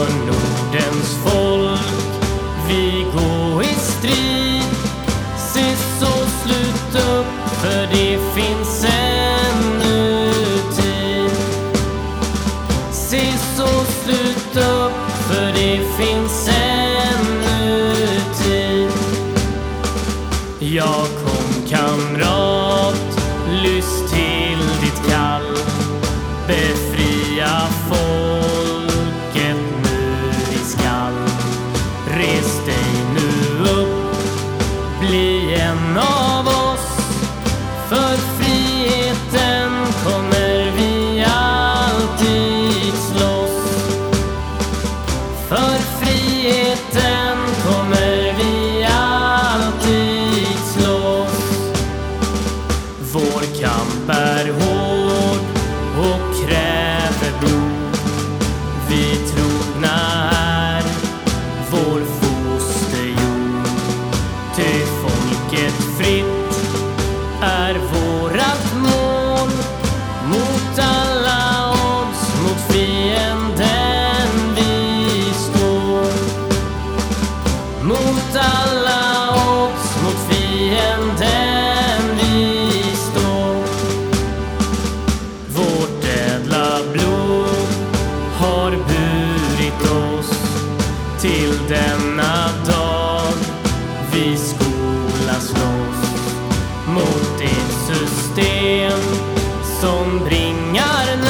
För Nordens folk vi gå i strid. Se så slut upp för det finns ännu tid. Se så slut upp för det finns ännu tid. Jag kom kamrat, Paris. Ty folket fritt är vårat mål. Mot alla odds, mot fienden vi står. Mot alla odds, mot fienden vi står. Vårt ädla blod har burit oss till denna dag mot ett system som bringar